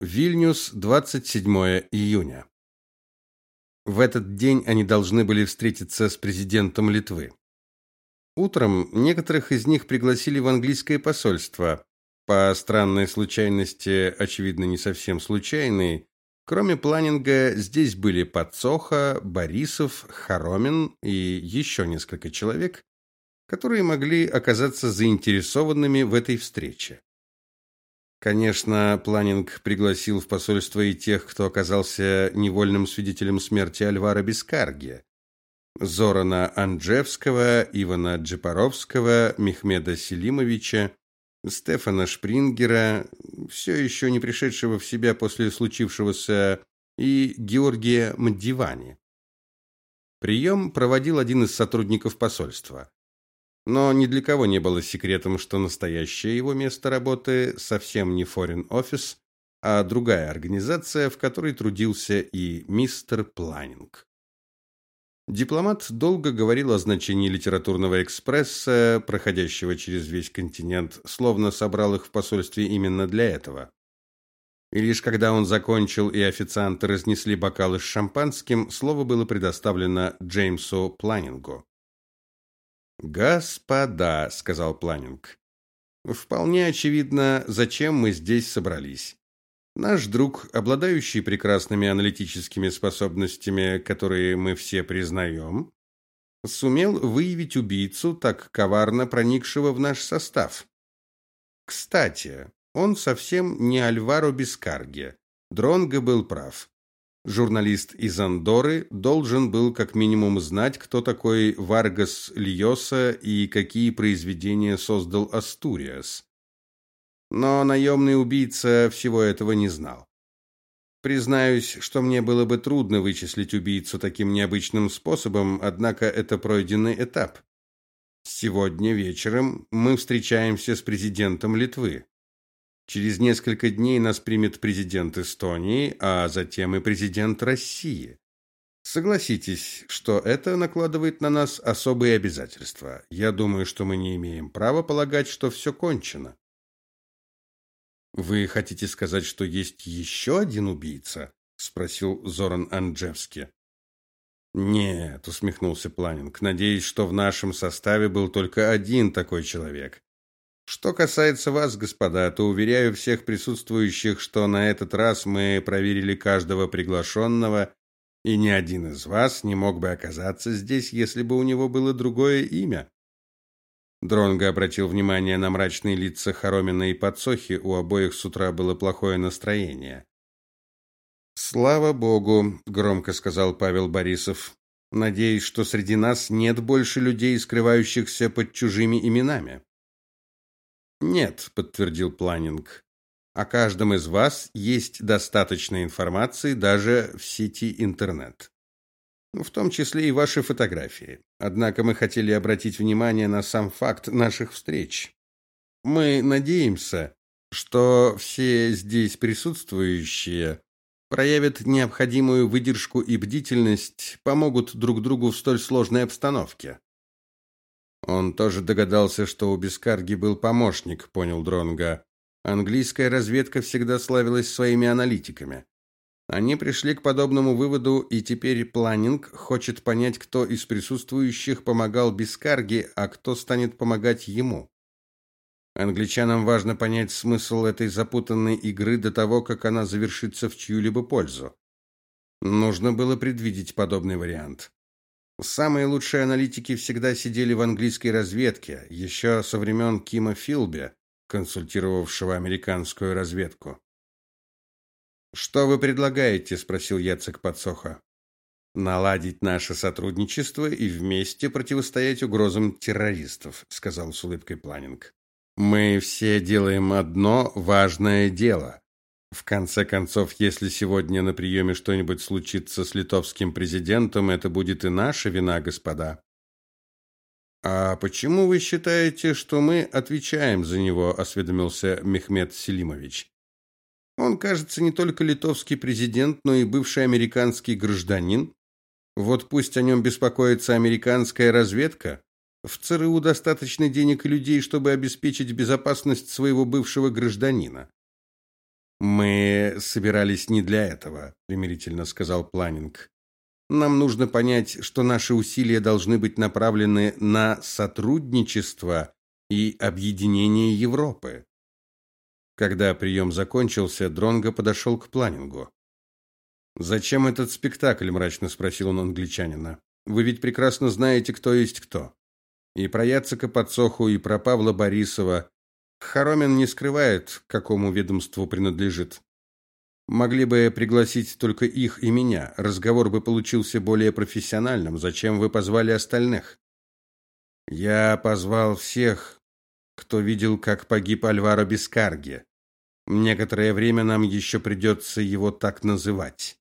Вильнюс, 27 июня. В этот день они должны были встретиться с президентом Литвы. Утром некоторых из них пригласили в английское посольство. По странной случайности, очевидно, не совсем случайной, кроме планинга здесь были Подсоха, Борисов, Хоромин и еще несколько человек, которые могли оказаться заинтересованными в этой встрече. Конечно, Планинг пригласил в посольство и тех, кто оказался невольным свидетелем смерти Альвара Бескарги. Зорана Анджевского, Ивана Джипаровского, Мехмеда Селимовича, Стефана Шпрингера, все еще не пришедшего в себя после случившегося, и Георгия Мдивани. Прием проводил один из сотрудников посольства. Но ни для кого не было секретом, что настоящее его место работы совсем не Foreign Office, а другая организация, в которой трудился и мистер Планинг. Дипломат долго говорил о значении литературного экспресса, проходящего через весь континент, словно собрал их в посольстве именно для этого. И лишь когда он закончил и официанты разнесли бокалы с шампанским, слово было предоставлено Джеймсу Планингу. "Господа", сказал Планинг. "Вполне очевидно, зачем мы здесь собрались. Наш друг, обладающий прекрасными аналитическими способностями, которые мы все признаем, сумел выявить убийцу, так коварно проникшего в наш состав. Кстати, он совсем не Альваро Бескарги. Дронго был прав. Журналист из Андоры должен был как минимум знать, кто такой Варгас Льоса и какие произведения создал Астуриас. Но наемный убийца всего этого не знал. Признаюсь, что мне было бы трудно вычислить убийцу таким необычным способом, однако это пройденный этап. Сегодня вечером мы встречаемся с президентом Литвы. Через несколько дней нас примет президент Эстонии, а затем и президент России. Согласитесь, что это накладывает на нас особые обязательства. Я думаю, что мы не имеем права полагать, что все кончено. Вы хотите сказать, что есть еще один убийца? спросил Зоран Анджевский. Нет, усмехнулся Планинг. Надеюсь, что в нашем составе был только один такой человек. Что касается вас, господа, то уверяю всех присутствующих, что на этот раз мы проверили каждого приглашенного, и ни один из вас не мог бы оказаться здесь, если бы у него было другое имя. Дронго обратил внимание на мрачные лица Хоромина и Подсохи, у обоих с утра было плохое настроение. Слава богу, громко сказал Павел Борисов. Надеюсь, что среди нас нет больше людей, скрывающихся под чужими именами. Нет, подтвердил Планинг. О каждом из вас есть достаточно информации даже в сети интернет. Ну, в том числе и ваши фотографии. Однако мы хотели обратить внимание на сам факт наших встреч. Мы надеемся, что все здесь присутствующие проявят необходимую выдержку и бдительность, помогут друг другу в столь сложной обстановке. Он тоже догадался, что у Бескарги был помощник, понял Дронга. Английская разведка всегда славилась своими аналитиками. Они пришли к подобному выводу, и теперь Планинг хочет понять, кто из присутствующих помогал Бескарге, а кто станет помогать ему. Англичанам важно понять смысл этой запутанной игры до того, как она завершится в чью-либо пользу. Нужно было предвидеть подобный вариант. Самые лучшие аналитики всегда сидели в английской разведке, еще со времен Кима Филби, консультировавшего американскую разведку. Что вы предлагаете, спросил Яцек Подсоха. Наладить наше сотрудничество и вместе противостоять угрозам террористов, сказал с улыбкой Планинг. Мы все делаем одно важное дело в конце концов, если сегодня на приеме что-нибудь случится с литовским президентом, это будет и наша вина, господа. А почему вы считаете, что мы отвечаем за него, осведомился Мехмед Селимович. Он, кажется, не только литовский президент, но и бывший американский гражданин. Вот пусть о нем беспокоится американская разведка. В ЦРУ достаточно денег и людей, чтобы обеспечить безопасность своего бывшего гражданина. Мы собирались не для этого, примирительно сказал Планинг. Нам нужно понять, что наши усилия должны быть направлены на сотрудничество и объединение Европы. Когда прием закончился, Дронго подошел к Планингу. Зачем этот спектакль, мрачно спросил он англичанина. Вы ведь прекрасно знаете, кто есть кто. И про Яцека Подсоху, и про Павла Борисова. Хоромин не скрывает, к какому ведомству принадлежит. Могли бы пригласить только их и меня. Разговор бы получился более профессиональным. Зачем вы позвали остальных? Я позвал всех, кто видел, как погиб Альваро Бескарги. Некоторое время нам еще придется его так называть.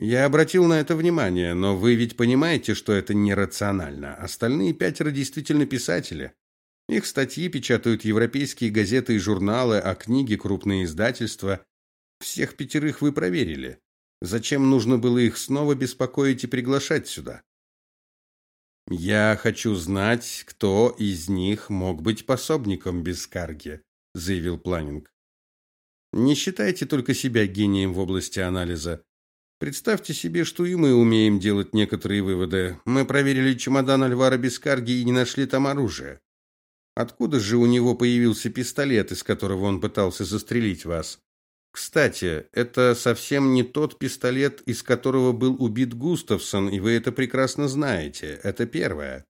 Я обратил на это внимание, но вы ведь понимаете, что это нерационально. Остальные пятеро действительно писатели. Их статьи печатают европейские газеты и журналы, а книги крупные издательства. Всех пятерых вы проверили. Зачем нужно было их снова беспокоить и приглашать сюда? Я хочу знать, кто из них мог быть пособником Бескарги, заявил Планинг. Не считайте только себя гением в области анализа. Представьте себе, что и мы умеем делать некоторые выводы. Мы проверили чемодан Альвара Бескарги и не нашли там оружия. Откуда же у него появился пистолет, из которого он пытался застрелить вас? Кстати, это совсем не тот пистолет, из которого был убит Густавсон, и вы это прекрасно знаете. Это первое.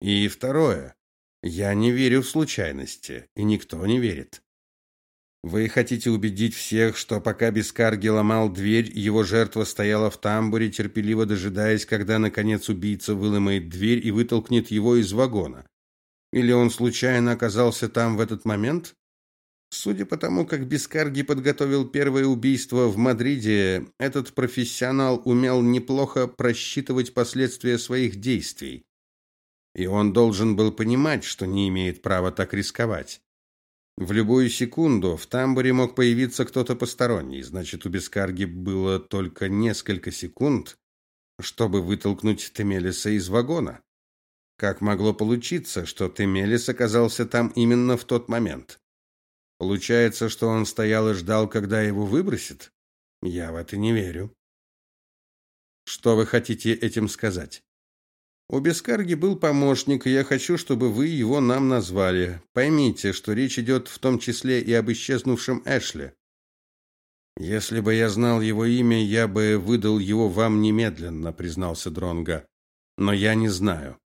И второе. Я не верю в случайности, и никто не верит. Вы хотите убедить всех, что пока Бескарги ломал дверь, его жертва стояла в тамбуре, терпеливо дожидаясь, когда наконец убийца выломает дверь и вытолкнет его из вагона? Или он случайно оказался там в этот момент? Судя по тому, как Бескарги подготовил первое убийство в Мадриде, этот профессионал умел неплохо просчитывать последствия своих действий. И он должен был понимать, что не имеет права так рисковать. В любую секунду в тамбуре мог появиться кто-то посторонний, значит, у Бескарги было только несколько секунд, чтобы вытолкнуть Темелиса из вагона. Как могло получиться, что Темелис оказался там именно в тот момент? Получается, что он стоял и ждал, когда его выбросит? Я в это не верю. Что вы хотите этим сказать? У Бескарги был помощник, и я хочу, чтобы вы его нам назвали. Поймите, что речь идет в том числе и об исчезнувшем Эшли. Если бы я знал его имя, я бы выдал его вам немедленно, признался Дронга. Но я не знаю.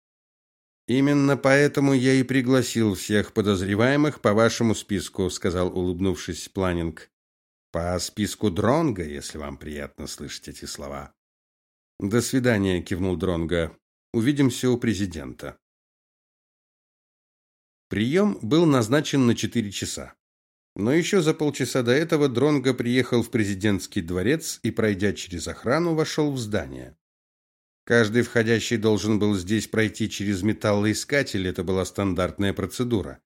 Именно поэтому я и пригласил всех подозреваемых по вашему списку, сказал, улыбнувшись Планинг. По списку Дронга, если вам приятно слышать эти слова. До свидания, кивнул Дронга. Увидимся у президента. Прием был назначен на четыре часа. Но еще за полчаса до этого Дронго приехал в президентский дворец и, пройдя через охрану, вошел в здание. Каждый входящий должен был здесь пройти через металлоискатель, это была стандартная процедура.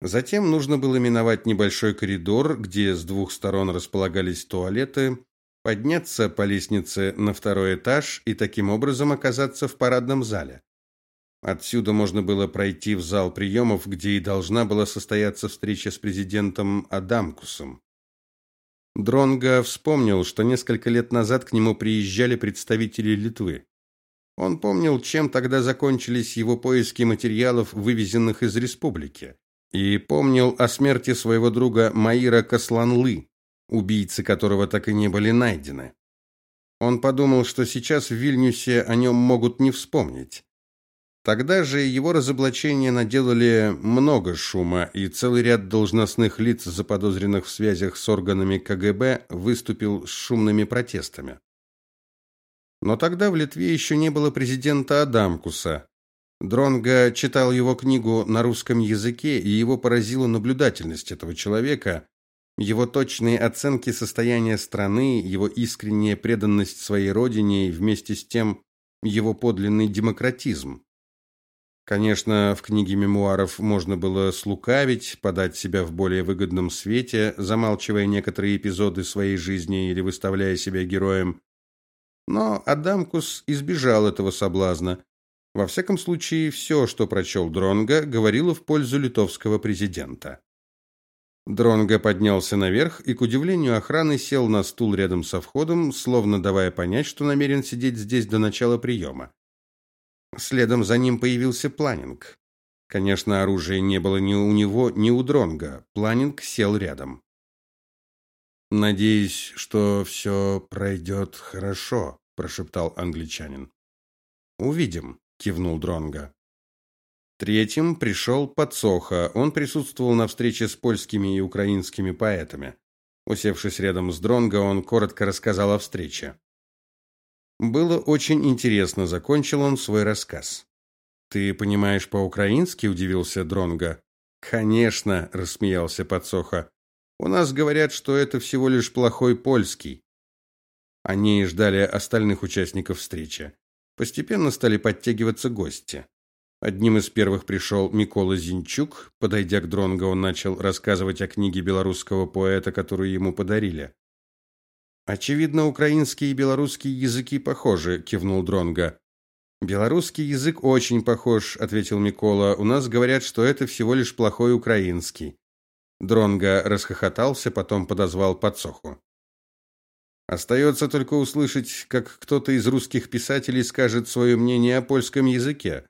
Затем нужно было миновать небольшой коридор, где с двух сторон располагались туалеты, подняться по лестнице на второй этаж и таким образом оказаться в парадном зале. Отсюда можно было пройти в зал приемов, где и должна была состояться встреча с президентом Адамкусом. Дронга вспомнил, что несколько лет назад к нему приезжали представители Литвы. Он помнил, чем тогда закончились его поиски материалов, вывезенных из республики, и помнил о смерти своего друга Маира Касланлы, убийцы которого так и не были найдены. Он подумал, что сейчас в Вильнюсе о нем могут не вспомнить. Тогда же его разоблачения наделали много шума, и целый ряд должностных лиц, заподозренных в связях с органами КГБ, выступил с шумными протестами. Но тогда в Литве еще не было президента Адамкуса. Дронга читал его книгу на русском языке, и его поразила наблюдательность этого человека, его точные оценки состояния страны, его искренняя преданность своей родине и вместе с тем его подлинный демократизм. Конечно, в книге мемуаров можно было слукавить, подать себя в более выгодном свете, замалчивая некоторые эпизоды своей жизни или выставляя себя героем. Но Адамкус избежал этого соблазна. Во всяком случае, все, что прочел Дронга, говорило в пользу литовского президента. Дронго поднялся наверх и, к удивлению охраны, сел на стул рядом со входом, словно давая понять, что намерен сидеть здесь до начала приема. Следом за ним появился Планинг. Конечно, оружия не было ни у него, ни у Дронга. Планинг сел рядом. Надеюсь, что все пройдет хорошо, прошептал англичанин. Увидим, кивнул Дронга. Третьим пришел Подсоха. Он присутствовал на встрече с польскими и украинскими поэтами. Усевшись рядом с Дронго, он коротко рассказал о встрече. Было очень интересно, закончил он свой рассказ. Ты понимаешь по-украински, удивился Дронго. Конечно, рассмеялся Подсоха. У нас говорят, что это всего лишь плохой польский. Они ждали остальных участников встречи. Постепенно стали подтягиваться гости. Одним из первых пришел Микола Зинчук. Подойдя к Дронго, он начал рассказывать о книге белорусского поэта, которую ему подарили. Очевидно, украинский и белорусский языки похожи, кивнул Дронго. Белорусский язык очень похож, ответил Микола. У нас говорят, что это всего лишь плохой украинский. Дронго расхохотался, потом подозвал подсоху. Остается только услышать, как кто-то из русских писателей скажет свое мнение о польском языке.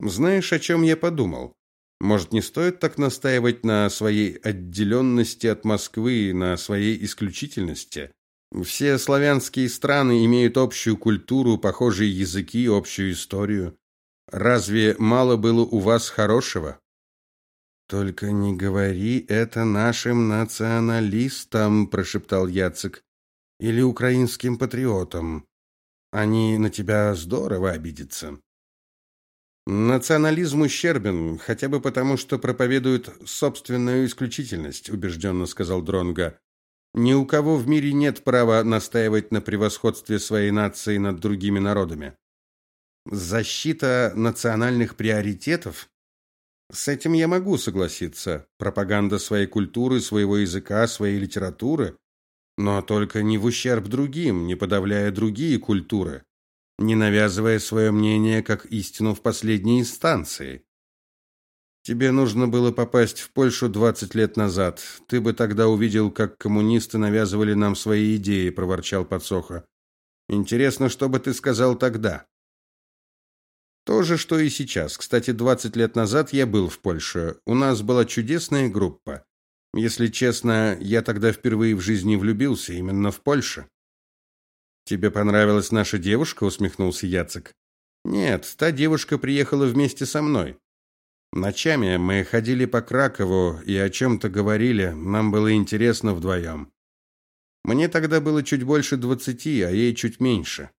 Знаешь, о чем я подумал? Может, не стоит так настаивать на своей отделенности от Москвы, на своей исключительности? Все славянские страны имеют общую культуру, похожие языки, общую историю. Разве мало было у вас хорошего? Только не говори это нашим националистам, прошептал Яцек, или украинским патриотам. Они на тебя здорово обидятся. Национализм ущербен, хотя бы потому, что проповедует собственную исключительность, убежденно сказал Дронга. Ни у кого в мире нет права настаивать на превосходстве своей нации над другими народами. Защита национальных приоритетов с этим я могу согласиться. Пропаганда своей культуры, своего языка, своей литературы, но только не в ущерб другим, не подавляя другие культуры, не навязывая свое мнение как истину в последней инстанции. Тебе нужно было попасть в Польшу 20 лет назад. Ты бы тогда увидел, как коммунисты навязывали нам свои идеи, проворчал Подсоха. Интересно, что бы ты сказал тогда? То же, что и сейчас. Кстати, 20 лет назад я был в Польше. У нас была чудесная группа. Если честно, я тогда впервые в жизни влюбился именно в Польше. Тебе понравилась наша девушка, усмехнулся Яцек. Нет, та девушка приехала вместе со мной. Ночами мы ходили по Кракову и о чем то говорили, нам было интересно вдвоем. Мне тогда было чуть больше двадцати, а ей чуть меньше.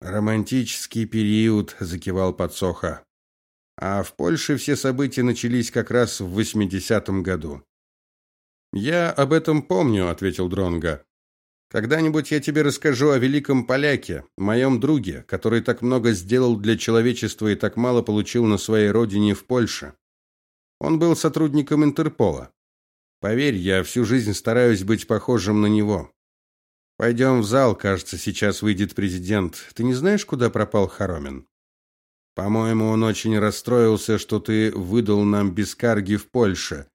Романтический период, закивал Подсоха. А в Польше все события начались как раз в восьмидесятом году. Я об этом помню, ответил Дронга. Когда-нибудь я тебе расскажу о великом поляке, моем друге, который так много сделал для человечества и так мало получил на своей родине в Польше. Он был сотрудником Интерпола. Поверь, я всю жизнь стараюсь быть похожим на него. Пойдем в зал, кажется, сейчас выйдет президент. Ты не знаешь, куда пропал Хоромин? По-моему, он очень расстроился, что ты выдал нам бескарги в Польше.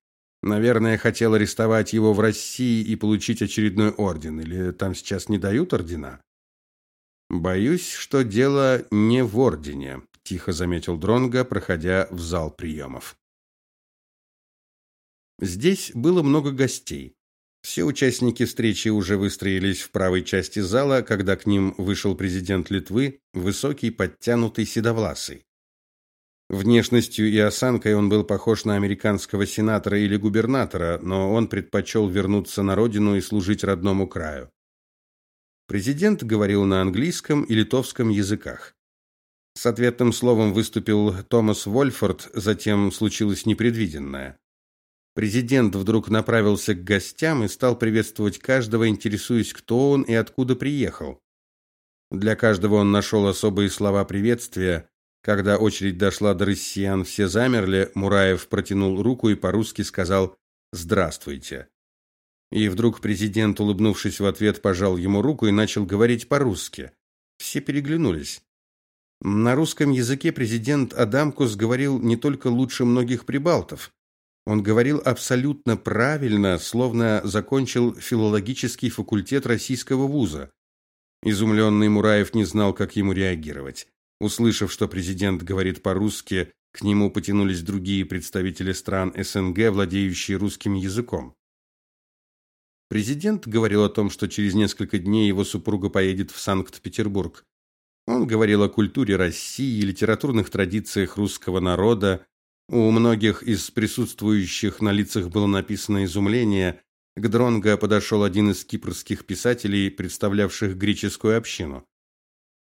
Наверное, хотел арестовать его в России и получить очередной орден, или там сейчас не дают ордена? Боюсь, что дело не в ордене, тихо заметил Дронга, проходя в зал приемов. Здесь было много гостей. Все участники встречи уже выстроились в правой части зала, когда к ним вышел президент Литвы, высокий, подтянутый, седовласый. Внешностью и осанкой он был похож на американского сенатора или губернатора, но он предпочел вернуться на родину и служить родному краю. Президент говорил на английском и литовском языках. С ответным словом выступил Томас Вольфорд, затем случилось непредвиденное. Президент вдруг направился к гостям и стал приветствовать каждого, интересуясь, кто он и откуда приехал. Для каждого он нашел особые слова приветствия, когда очередь дошла до россиян, все замерли, Мураев протянул руку и по-русски сказал «Здравствуйте». И вдруг президент, улыбнувшись в ответ, пожал ему руку и начал говорить по-русски. Все переглянулись. На русском языке президент Адамкус говорил не только лучше многих прибалтов. Он говорил абсолютно правильно, словно закончил филологический факультет российского вуза. Изумленный Мураев не знал, как ему реагировать. Услышав, что президент говорит по-русски, к нему потянулись другие представители стран СНГ, владеющие русским языком. Президент говорил о том, что через несколько дней его супруга поедет в Санкт-Петербург. Он говорил о культуре России, литературных традициях русского народа. У многих из присутствующих на лицах было написано изумление. К Дронго подошел один из кипрских писателей, представлявших греческую общину.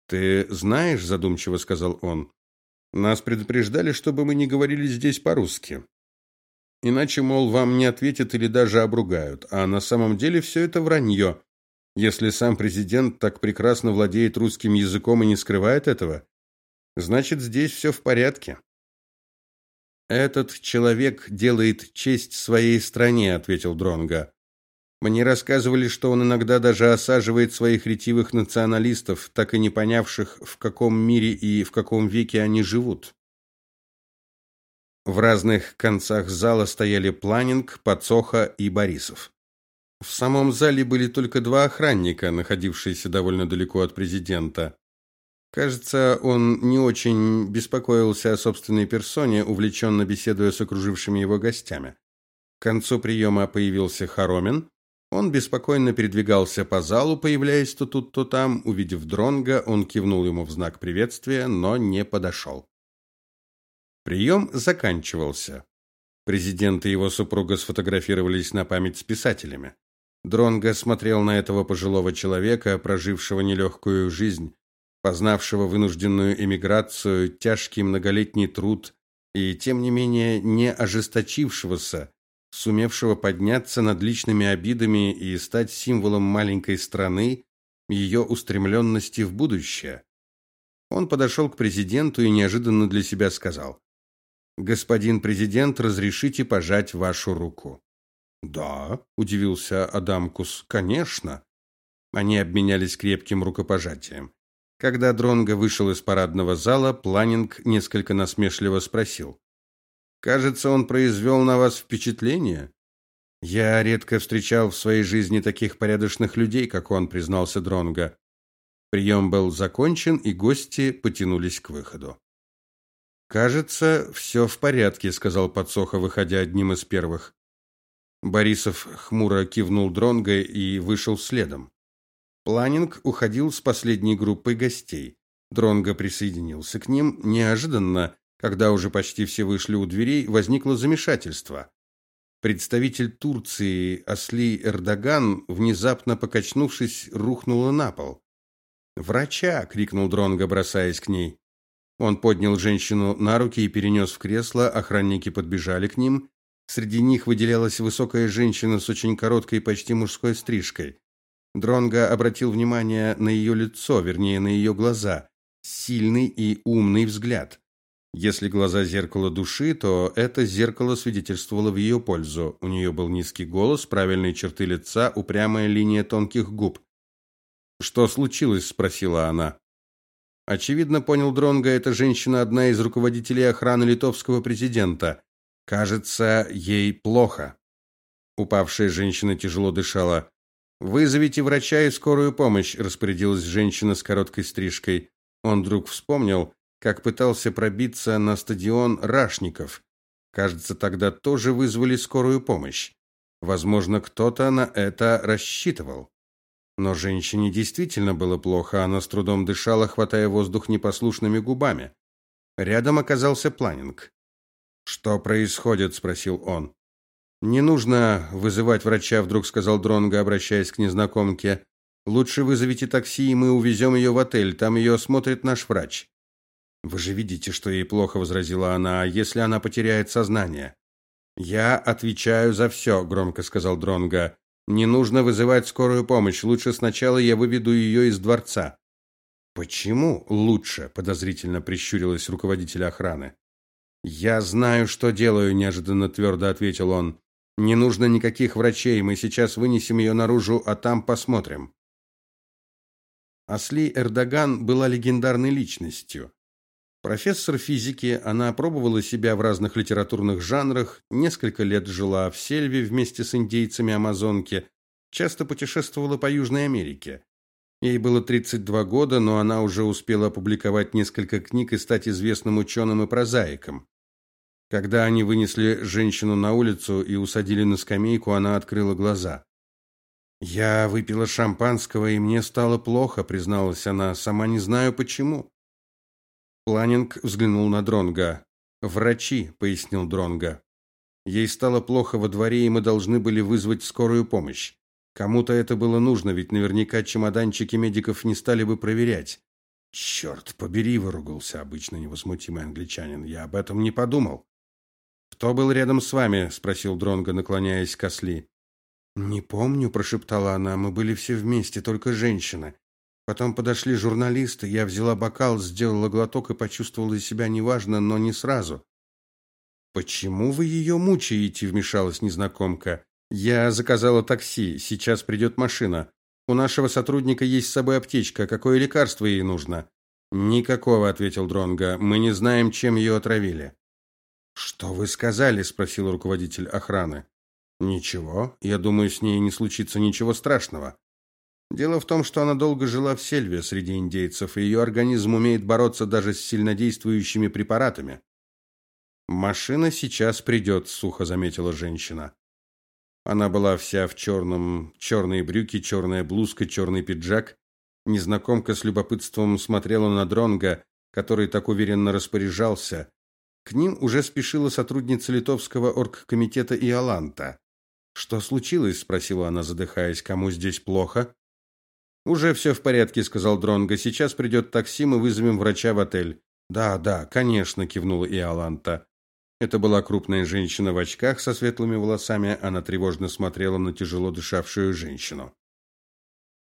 "Ты знаешь", задумчиво сказал он. "Нас предупреждали, чтобы мы не говорили здесь по-русски. Иначе, мол, вам не ответят или даже обругают, а на самом деле все это вранье. Если сам президент так прекрасно владеет русским языком и не скрывает этого, значит, здесь все в порядке. Этот человек делает честь своей стране, ответил Дронга. Мне рассказывали, что он иногда даже осаживает своих ретивых националистов, так и не понявших, в каком мире и в каком веке они живут. В разных концах зала стояли Планинг, Подсоха и Борисов. В самом зале были только два охранника, находившиеся довольно далеко от президента. Кажется, он не очень беспокоился о собственной персоне, увлеченно беседуя с окружившими его гостями. К концу приема появился Хоромин. Он беспокойно передвигался по залу, появляясь то тут, то там. Увидев Дронга, он кивнул ему в знак приветствия, но не подошел. Прием заканчивался. Президент и его супруга сфотографировались на память с писателями. Дронго смотрел на этого пожилого человека, прожившего нелегкую жизнь, познавшего вынужденную эмиграцию, тяжкий многолетний труд и тем не менее не ожесточившегося, сумевшего подняться над личными обидами и стать символом маленькой страны, ее устремленности в будущее. Он подошел к президенту и неожиданно для себя сказал: "Господин президент, разрешите пожать вашу руку?" Да, удивился Адамкус. Конечно. Они обменялись крепким рукопожатием. Когда Дронго вышел из парадного зала, Планинг несколько насмешливо спросил: "Кажется, он произвел на вас впечатление?" "Я редко встречал в своей жизни таких порядочных людей, как он", признался Дронго. Прием был закончен, и гости потянулись к выходу. "Кажется, все в порядке", сказал Подсоха, выходя одним из первых. Борисов хмуро кивнул Дронго и вышел следом. Планинг уходил с последней группой гостей. Дронго присоединился к ним. Неожиданно, когда уже почти все вышли у дверей, возникло замешательство. Представитель Турции Асли Эрдоган, внезапно покачнувшись, рухнула на пол. "Врача!" крикнул Дронго, бросаясь к ней. Он поднял женщину на руки и перенес в кресло. Охранники подбежали к ним. Среди них выделялась высокая женщина с очень короткой, почти мужской стрижкой. Дронга обратил внимание на ее лицо, вернее, на ее глаза. Сильный и умный взгляд. Если глаза зеркало души, то это зеркало свидетельствовало в ее пользу. У нее был низкий голос, правильные черты лица, упрямая линия тонких губ. "Что случилось?" спросила она. Очевидно, понял Дронга, эта женщина одна из руководителей охраны литовского президента. Кажется, ей плохо. Упавшая женщина тяжело дышала. Вызовите врача и скорую помощь, распорядилась женщина с короткой стрижкой. Он вдруг вспомнил, как пытался пробиться на стадион Рашников. Кажется, тогда тоже вызвали скорую помощь. Возможно, кто-то на это рассчитывал. Но женщине действительно было плохо, она с трудом дышала, хватая воздух непослушными губами. Рядом оказался Планинг. Что происходит, спросил он. Не нужно вызывать врача, вдруг сказал Дронго, обращаясь к незнакомке. Лучше вызовите такси, и мы увезем ее в отель, там ее осмотрит наш врач. Вы же видите, что ей плохо, возразила она. А если она потеряет сознание? Я отвечаю за все», — громко сказал Дронго. Не нужно вызывать скорую помощь, лучше сначала я выведу ее из дворца. Почему лучше? подозрительно прищурилась руководитель охраны. Я знаю, что делаю, неожиданно твердо ответил он. Не нужно никаких врачей, мы сейчас вынесем ее наружу, а там посмотрим. Асли Эрдоган была легендарной личностью. Профессор физики, она пробовала себя в разных литературных жанрах, несколько лет жила в сельве вместе с индейцами Амазонки, часто путешествовала по Южной Америке. Ей было 32 года, но она уже успела опубликовать несколько книг и стать известным ученым и прозаиком. Когда они вынесли женщину на улицу и усадили на скамейку, она открыла глаза. Я выпила шампанского, и мне стало плохо, призналась она, сама не знаю почему. Планинг взглянул на Дронга. "Врачи", пояснил Дронга. "Ей стало плохо во дворе, и мы должны были вызвать скорую помощь. Кому-то это было нужно, ведь наверняка чемоданчики медиков не стали бы проверять. «Черт побери, выругался обычно невозмутимый англичанин. Я об этом не подумал. Кто был рядом с вами? спросил Дронго, наклоняясь к Осли. Не помню, прошептала она. Мы были все вместе, только женщины. Потом подошли журналисты, я взяла бокал, сделала глоток и почувствовала себя неважно, но не сразу. Почему вы ее мучаете, вмешалась незнакомка. Я заказала такси, сейчас придет машина. У нашего сотрудника есть с собой аптечка, какое лекарство ей нужно? Никакого, ответил Дронга. Мы не знаем, чем ее отравили. Что вы сказали, спросил руководитель охраны. Ничего, я думаю, с ней не случится ничего страшного. Дело в том, что она долго жила в сельве среди индейцев, и ее организм умеет бороться даже с сильнодействующими препаратами. Машина сейчас придет», — сухо заметила женщина. Она была вся в черном, черные брюки, черная блузка, черный пиджак. Незнакомка с любопытством смотрела на Дронга, который так уверенно распоряжался. К ним уже спешила сотрудница литовского оргкомитета Иоланта. Что случилось, спросила она, задыхаясь. Кому здесь плохо? Уже все в порядке, сказал Дронго. Сейчас придет такси, мы вызовем врача в отель. Да, да, конечно, кивнула Иоланта. Это была крупная женщина в очках со светлыми волосами, она тревожно смотрела на тяжело дышавшую женщину.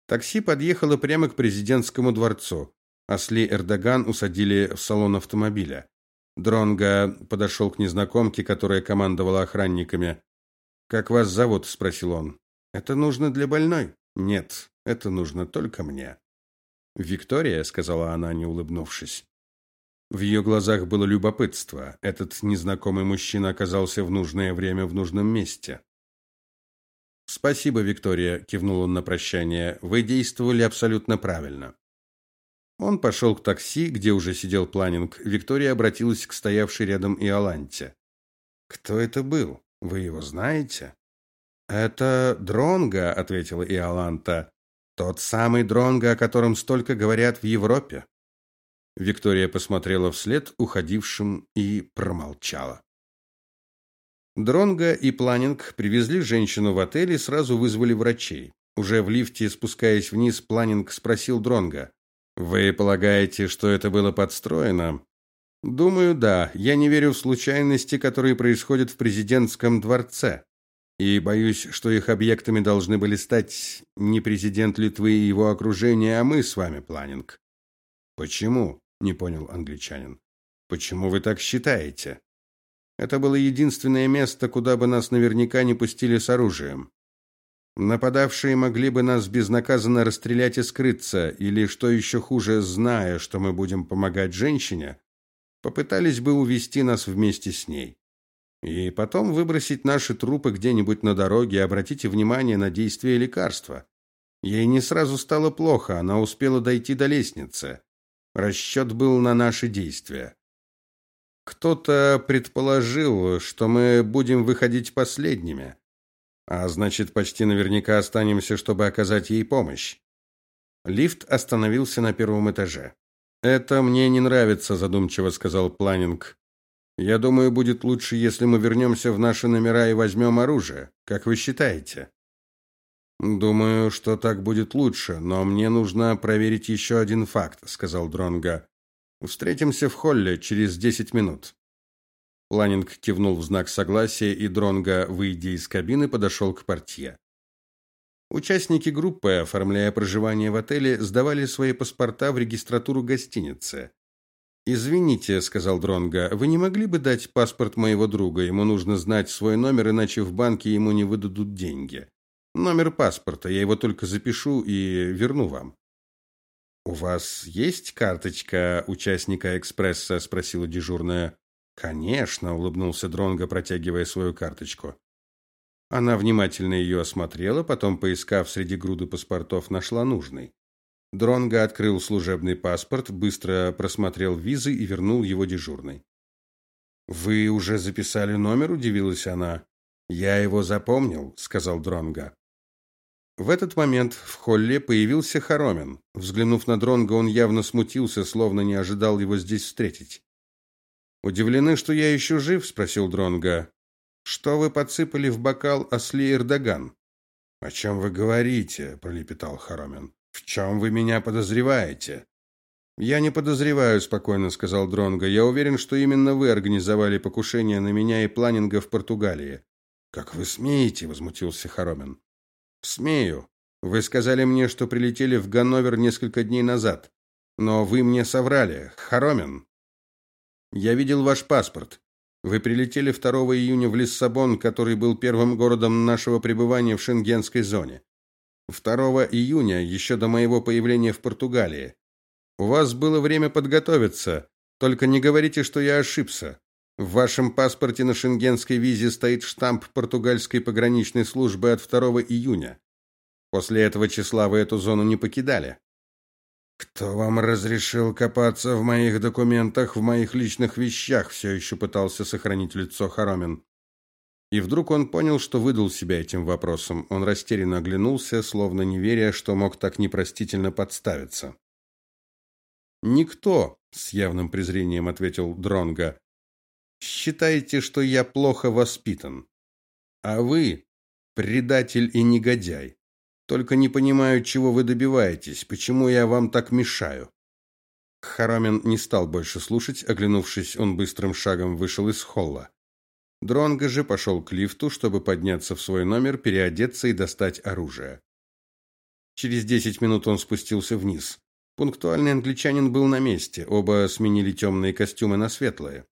Такси подъехало прямо к президентскому дворцу. Асли Эрдоган усадили в салон автомобиля. Дронга подошел к незнакомке, которая командовала охранниками. Как вас зовут? спросил он. Это нужно для больной? Нет, это нужно только мне. Виктория, сказала она, не улыбнувшись. В ее глазах было любопытство. Этот незнакомый мужчина оказался в нужное время в нужном месте. Спасибо, Виктория, кивнул он на прощание. Вы действовали абсолютно правильно. Он пошел к такси, где уже сидел Планинг. Виктория обратилась к стоявшей рядом Иоланте. Кто это был? Вы его знаете? Это Дронга, ответила Иоланта. Тот самый Дронга, о котором столько говорят в Европе. Виктория посмотрела вслед уходившим и промолчала. Дронга и Планинг привезли женщину в отель и сразу вызвали врачей. Уже в лифте, спускаясь вниз, Планинг спросил Дронга: "Вы полагаете, что это было подстроено?" "Думаю, да. Я не верю в случайности, которые происходят в президентском дворце и боюсь, что их объектами должны были стать не президент Литвы и его окружение, а мы с вами, Планинг. Почему? не понял англичанин. Почему вы так считаете? Это было единственное место, куда бы нас наверняка не пустили с оружием. Нападавшие могли бы нас безнаказанно расстрелять и скрыться, или что еще хуже, зная, что мы будем помогать женщине, попытались бы увести нас вместе с ней. И потом выбросить наши трупы где-нибудь на дороге, обратите внимание на действие лекарства. Ей не сразу стало плохо, она успела дойти до лестницы. Расчет был на наши действия. Кто-то предположил, что мы будем выходить последними, а значит, почти наверняка останемся, чтобы оказать ей помощь. Лифт остановился на первом этаже. Это мне не нравится, задумчиво сказал Планинг. Я думаю, будет лучше, если мы вернемся в наши номера и возьмем оружие. Как вы считаете? Думаю, что так будет лучше, но мне нужно проверить еще один факт, сказал Дронга. Встретимся в холле через десять минут. Планинг кивнул в знак согласия, и Дронга, выйдя из кабины, подошел к портье. Участники группы, оформляя проживание в отеле, сдавали свои паспорта в регистратуру гостиницы. Извините, сказал Дронга, вы не могли бы дать паспорт моего друга? Ему нужно знать свой номер, иначе в банке ему не выдадут деньги. Номер паспорта, я его только запишу и верну вам. У вас есть карточка участника экспресса, спросила дежурная. Конечно, улыбнулся Дронго, протягивая свою карточку. Она внимательно ее осмотрела, потом, поискав среди груды паспортов, нашла нужный. Дронго открыл служебный паспорт, быстро просмотрел визы и вернул его дежурной. Вы уже записали номер, удивилась она. Я его запомнил, сказал Дронго. В этот момент в холле появился Хоромин. Взглянув на Дронга, он явно смутился, словно не ожидал его здесь встретить. Удивлены, что я еще жив, спросил Дронга. Что вы подсыпали в бокал осли Эрдоган? О чем вы говорите? пролепетал Хоромин. В чем вы меня подозреваете? Я не подозреваю, спокойно сказал Дронга. Я уверен, что именно вы организовали покушение на меня и планинга в Португалии. Как вы смеете, возмутился Хоромин. Смею. Вы сказали мне, что прилетели в Ганновер несколько дней назад. Но вы мне соврали. Хоромин. Я видел ваш паспорт. Вы прилетели 2 июня в Лиссабон, который был первым городом нашего пребывания в шенгенской зоне. 2 июня, еще до моего появления в Португалии. У вас было время подготовиться. Только не говорите, что я ошибся. В вашем паспорте на шенгенской визе стоит штамп португальской пограничной службы от 2 июня. После этого числа вы эту зону не покидали. Кто вам разрешил копаться в моих документах, в моих личных вещах? Все еще пытался сохранить лицо Хоромин. И вдруг он понял, что выдал себя этим вопросом. Он растерянно оглянулся, словно не веря, что мог так непростительно подставиться. Никто, с явным презрением ответил Дронга. Считаете, что я плохо воспитан. А вы предатель и негодяй. Только не понимаю, чего вы добиваетесь, почему я вам так мешаю. Харамин не стал больше слушать, оглянувшись, он быстрым шагом вышел из холла. Дронго же пошел к лифту, чтобы подняться в свой номер, переодеться и достать оружие. Через десять минут он спустился вниз. Пунктуальный англичанин был на месте, оба сменили темные костюмы на светлые.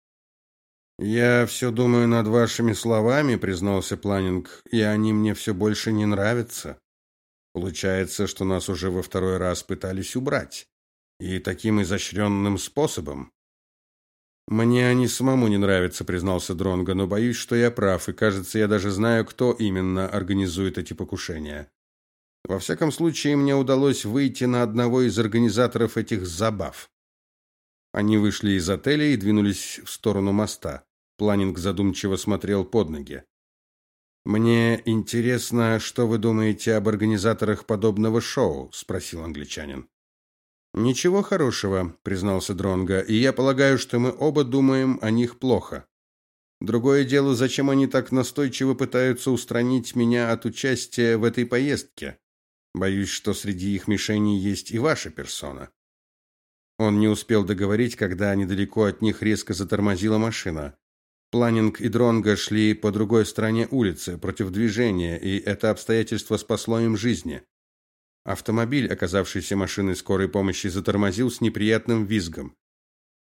Я все думаю над вашими словами, признался Планинг, и они мне все больше не нравятся. Получается, что нас уже во второй раз пытались убрать, и таким изощренным способом. Мне они самому не нравятся, признался Дронго, но боюсь, что я прав, и кажется, я даже знаю, кто именно организует эти покушения. Во всяком случае, мне удалось выйти на одного из организаторов этих забав. Они вышли из отеля и двинулись в сторону моста. Планинг задумчиво смотрел под ноги. Мне интересно, что вы думаете об организаторах подобного шоу, спросил англичанин. Ничего хорошего, признался Дронга, и я полагаю, что мы оба думаем о них плохо. Другое дело, зачем они так настойчиво пытаются устранить меня от участия в этой поездке. Боюсь, что среди их мишеней есть и ваша персона. Он не успел договорить, когда недалеко от них резко затормозила машина. Планинг и Дронго шли по другой стороне улицы, против движения, и это обстоятельство спасло им жизни. Автомобиль, оказавшийся машиной скорой помощи, затормозил с неприятным визгом.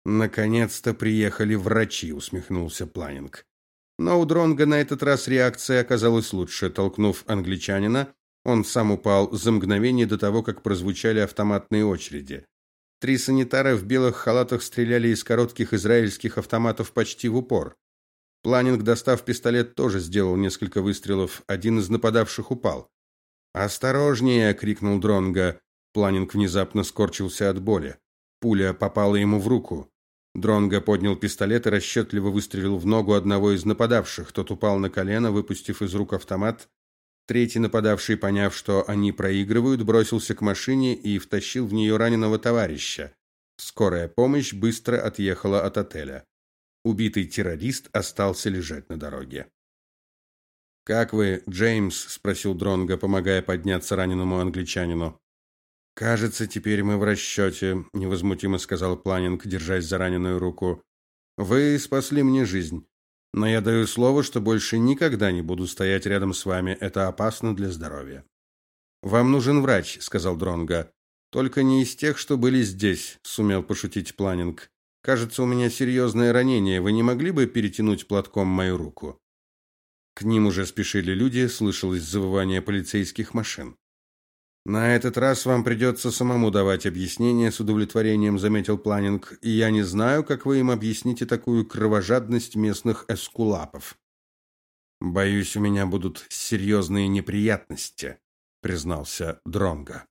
Наконец-то приехали врачи, усмехнулся Планинг. Но у Дронга на этот раз реакция оказалась лучше. Толкнув англичанина, он сам упал за мгновение до того, как прозвучали автоматные очереди. Три санитара в белых халатах стреляли из коротких израильских автоматов почти в упор. Планинг, достав пистолет, тоже сделал несколько выстрелов. Один из нападавших упал. "Осторожнее!" крикнул Дронга. Планинг внезапно скорчился от боли. Пуля попала ему в руку. Дронга поднял пистолет и расчетливо выстрелил в ногу одного из нападавших. Тот упал на колено, выпустив из рук автомат. Третий нападавший, поняв, что они проигрывают, бросился к машине и втащил в нее раненого товарища. Скорая помощь быстро отъехала от отеля. Убитый террорист остался лежать на дороге. Как вы, Джеймс, спросил Дронга, помогая подняться раненому англичанину. Кажется, теперь мы в расчете», — невозмутимо сказал Планинг, держась за раненую руку. Вы спасли мне жизнь, но я даю слово, что больше никогда не буду стоять рядом с вами. Это опасно для здоровья. Вам нужен врач, сказал Дронга. Только не из тех, что были здесь, сумел пошутить Планинг. Кажется, у меня серьезное ранение. Вы не могли бы перетянуть платком мою руку? К ним уже спешили люди, слышалось завывание полицейских машин. На этот раз вам придется самому давать объяснение, с удовлетворением заметил Планинг. И я не знаю, как вы им объясните такую кровожадность местных эскулапов. Боюсь, у меня будут серьезные неприятности, признался Дронга.